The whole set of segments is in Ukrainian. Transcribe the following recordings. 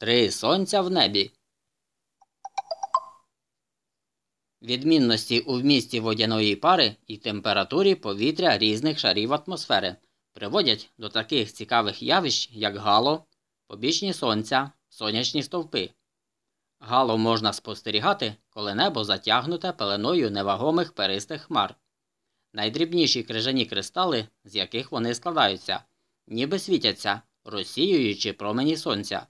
Три сонця в небі. Відмінності у вмісті водяної пари і температурі повітря різних шарів атмосфери приводять до таких цікавих явищ, як гало, побічні сонця, сонячні стовпи. Гало можна спостерігати, коли небо затягнуте пеленою невагомих перистих хмар. Найдрібніші крижані кристали, з яких вони складаються, ніби світяться, розсіюючи промені сонця.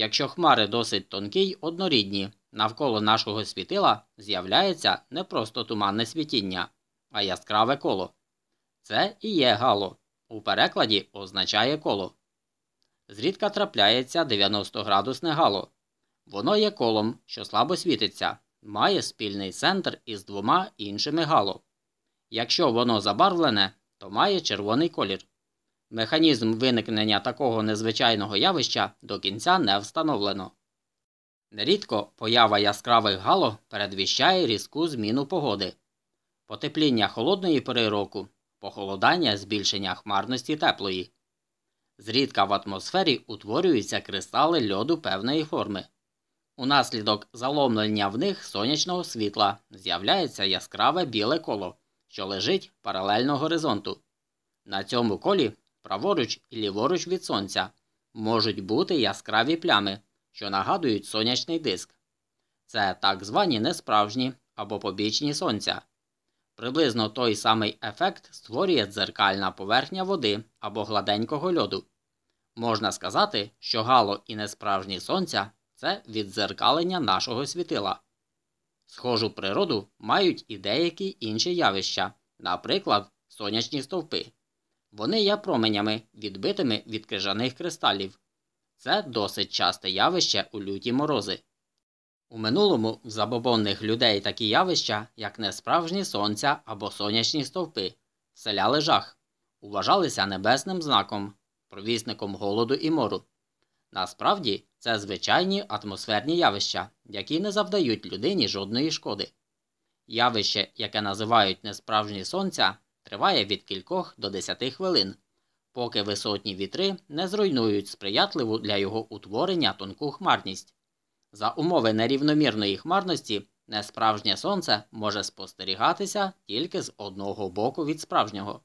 Якщо хмари досить тонкі й однорідні, навколо нашого світила з'являється не просто туманне світіння, а яскраве коло. Це і є гало. У перекладі означає коло. Зрідка трапляється 90-градусне гало. Воно є колом, що слабо світиться, має спільний центр із двома іншими гало. Якщо воно забарвлене, то має червоний колір. Механізм виникнення такого незвичайного явища до кінця не встановлено. Нерідко поява яскравих гало передвіщає різку зміну погоди, потепління холодної пори року, похолодання збільшення хмарності теплої. Зрідка в атмосфері утворюються кристали льоду певної форми. Унаслідок заломлення в них сонячного світла з'являється яскраве біле коло, що лежить паралельно горизонту. На цьому колі, праворуч і ліворуч від сонця, можуть бути яскраві плями, що нагадують сонячний диск. Це так звані несправжні або побічні сонця. Приблизно той самий ефект створює дзеркальна поверхня води або гладенького льоду. Можна сказати, що гало і несправжні сонця це віддзеркалення нашого світила. Схожу природу мають і деякі інші явища, наприклад, сонячні стовпи. Вони є променями, відбитими від крижаних кристалів. Це досить часте явище у люті морози. У минулому в забобонних людей такі явища, як несправжні сонця або сонячні стовпи, вселяли жах, вважалися небесним знаком, провісником голоду і мору. Насправді це звичайні атмосферні явища, які не завдають людині жодної шкоди. Явище, яке називають несправжні сонця, триває від кількох до десяти хвилин, поки висотні вітри не зруйнують сприятливу для його утворення тонку хмарність. За умови нерівномірної хмарності несправжнє сонце може спостерігатися тільки з одного боку від справжнього.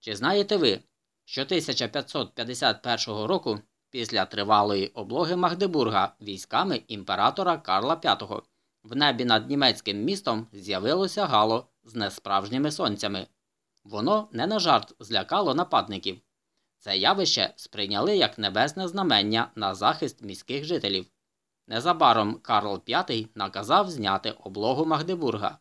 Чи знаєте ви, що 1551 року після тривалої облоги Магдебурга військами імператора Карла V в небі над німецьким містом з'явилося гало з несправжніми сонцями. Воно не на жарт злякало нападників. Це явище сприйняли як небесне знамення на захист міських жителів. Незабаром Карл V наказав зняти облогу Магдебурга.